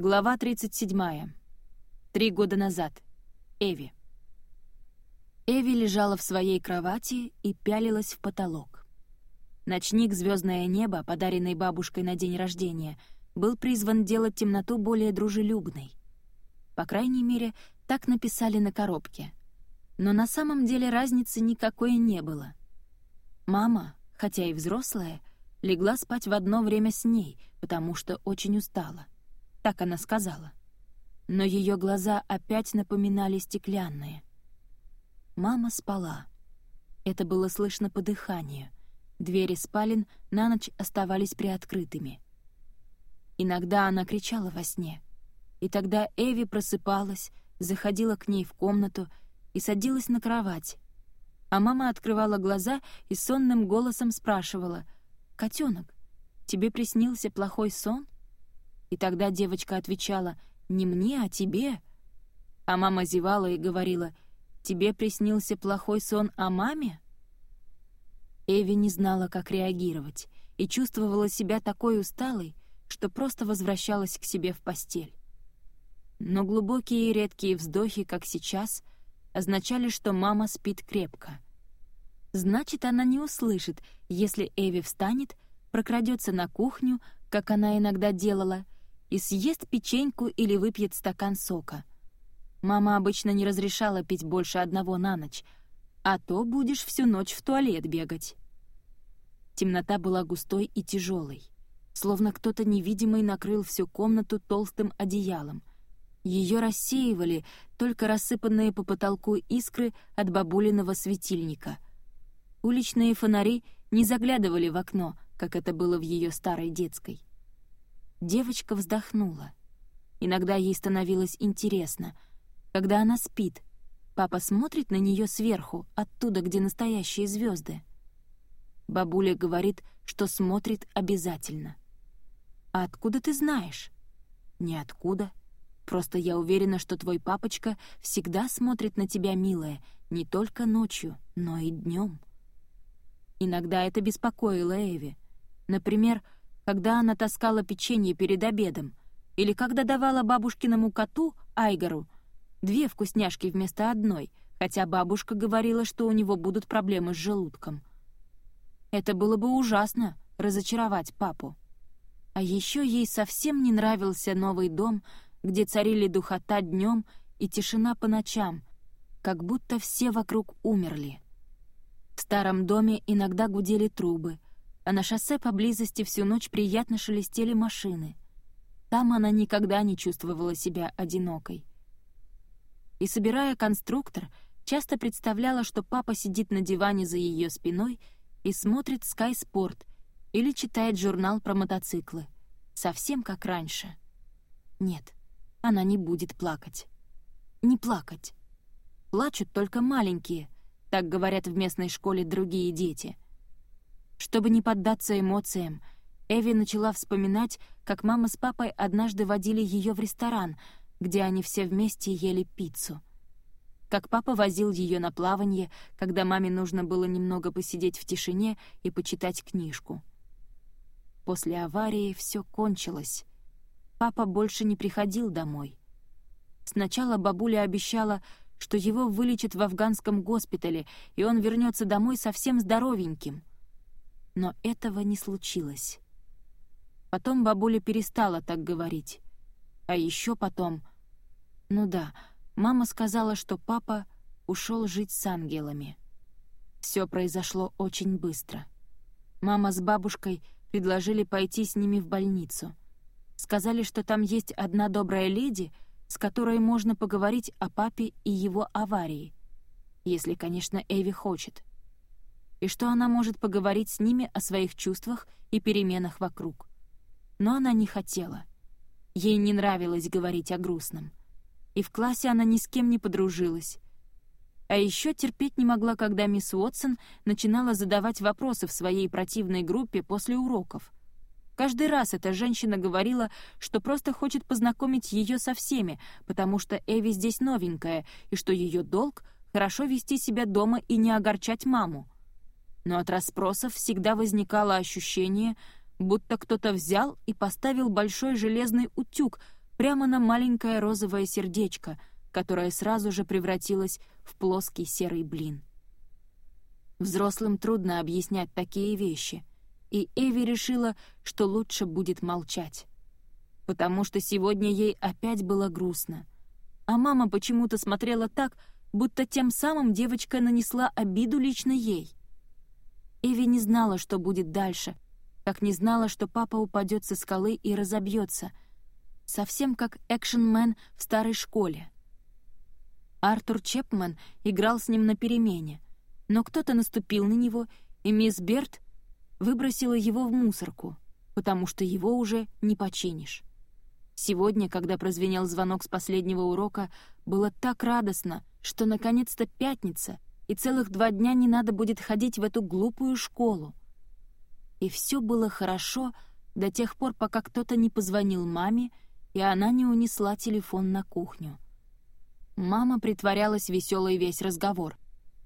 Глава 37. Три года назад. Эви. Эви лежала в своей кровати и пялилась в потолок. Ночник «Звездное небо», подаренный бабушкой на день рождения, был призван делать темноту более дружелюбной. По крайней мере, так написали на коробке. Но на самом деле разницы никакой не было. Мама, хотя и взрослая, легла спать в одно время с ней, потому что очень устала — так она сказала. Но ее глаза опять напоминали стеклянные. Мама спала. Это было слышно по дыханию. Двери спален на ночь оставались приоткрытыми. Иногда она кричала во сне. И тогда Эви просыпалась, заходила к ней в комнату и садилась на кровать. А мама открывала глаза и сонным голосом спрашивала, «Котенок, тебе приснился плохой сон?» И тогда девочка отвечала «Не мне, а тебе». А мама зевала и говорила «Тебе приснился плохой сон о маме?» Эви не знала, как реагировать, и чувствовала себя такой усталой, что просто возвращалась к себе в постель. Но глубокие и редкие вздохи, как сейчас, означали, что мама спит крепко. Значит, она не услышит, если Эви встанет, прокрадется на кухню, как она иногда делала, и съест печеньку или выпьет стакан сока. Мама обычно не разрешала пить больше одного на ночь, а то будешь всю ночь в туалет бегать. Темнота была густой и тяжелой, словно кто-то невидимый накрыл всю комнату толстым одеялом. Ее рассеивали только рассыпанные по потолку искры от бабулиного светильника. Уличные фонари не заглядывали в окно, как это было в ее старой детской. Девочка вздохнула. Иногда ей становилось интересно. Когда она спит, папа смотрит на нее сверху, оттуда, где настоящие звезды. Бабуля говорит, что смотрит обязательно. «А откуда ты знаешь?» «Ниоткуда. Просто я уверена, что твой папочка всегда смотрит на тебя, милая, не только ночью, но и днем. Иногда это беспокоило Эви. Например, когда она таскала печенье перед обедом, или когда давала бабушкиному коту, Айгару, две вкусняшки вместо одной, хотя бабушка говорила, что у него будут проблемы с желудком. Это было бы ужасно — разочаровать папу. А еще ей совсем не нравился новый дом, где царили духота днем и тишина по ночам, как будто все вокруг умерли. В старом доме иногда гудели трубы — а на шоссе поблизости всю ночь приятно шелестели машины. Там она никогда не чувствовала себя одинокой. И, собирая конструктор, часто представляла, что папа сидит на диване за ее спиной и смотрит Sky Sport или читает журнал про мотоциклы. Совсем как раньше. Нет, она не будет плакать. Не плакать. Плачут только маленькие, так говорят в местной школе другие дети — чтобы не поддаться эмоциям, Эви начала вспоминать, как мама с папой однажды водили ее в ресторан, где они все вместе ели пиццу. Как папа возил ее на плавание, когда маме нужно было немного посидеть в тишине и почитать книжку. После аварии все кончилось. Папа больше не приходил домой. Сначала бабуля обещала, что его вылечат в афганском госпитале, и он вернется домой совсем здоровеньким но этого не случилось. Потом бабуля перестала так говорить. А еще потом... Ну да, мама сказала, что папа ушел жить с ангелами. Все произошло очень быстро. Мама с бабушкой предложили пойти с ними в больницу. Сказали, что там есть одна добрая леди, с которой можно поговорить о папе и его аварии. Если, конечно, Эви хочет и что она может поговорить с ними о своих чувствах и переменах вокруг. Но она не хотела. Ей не нравилось говорить о грустном. И в классе она ни с кем не подружилась. А еще терпеть не могла, когда мисс Уотсон начинала задавать вопросы в своей противной группе после уроков. Каждый раз эта женщина говорила, что просто хочет познакомить ее со всеми, потому что Эви здесь новенькая, и что ее долг — хорошо вести себя дома и не огорчать маму но от расспросов всегда возникало ощущение, будто кто-то взял и поставил большой железный утюг прямо на маленькое розовое сердечко, которое сразу же превратилось в плоский серый блин. Взрослым трудно объяснять такие вещи, и Эви решила, что лучше будет молчать. Потому что сегодня ей опять было грустно. А мама почему-то смотрела так, будто тем самым девочка нанесла обиду лично ей. Эви не знала, что будет дальше, как не знала, что папа упадет со скалы и разобьется, совсем как экшенмен в старой школе. Артур Чепман играл с ним на перемене, но кто-то наступил на него, и мисс Берт выбросила его в мусорку, потому что его уже не починишь. Сегодня, когда прозвенел звонок с последнего урока, было так радостно, что наконец-то пятница, и целых два дня не надо будет ходить в эту глупую школу. И все было хорошо до тех пор, пока кто-то не позвонил маме, и она не унесла телефон на кухню. Мама притворялась веселой весь разговор,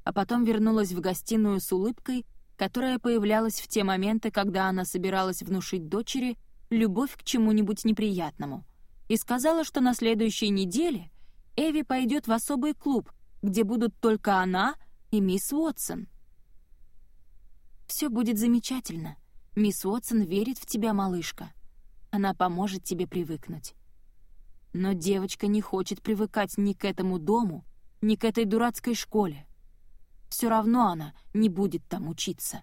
а потом вернулась в гостиную с улыбкой, которая появлялась в те моменты, когда она собиралась внушить дочери любовь к чему-нибудь неприятному, и сказала, что на следующей неделе Эви пойдет в особый клуб, где будут только она и мисс Уотсон. «Все будет замечательно. Мисс Уотсон верит в тебя, малышка. Она поможет тебе привыкнуть». Но девочка не хочет привыкать ни к этому дому, ни к этой дурацкой школе. Все равно она не будет там учиться.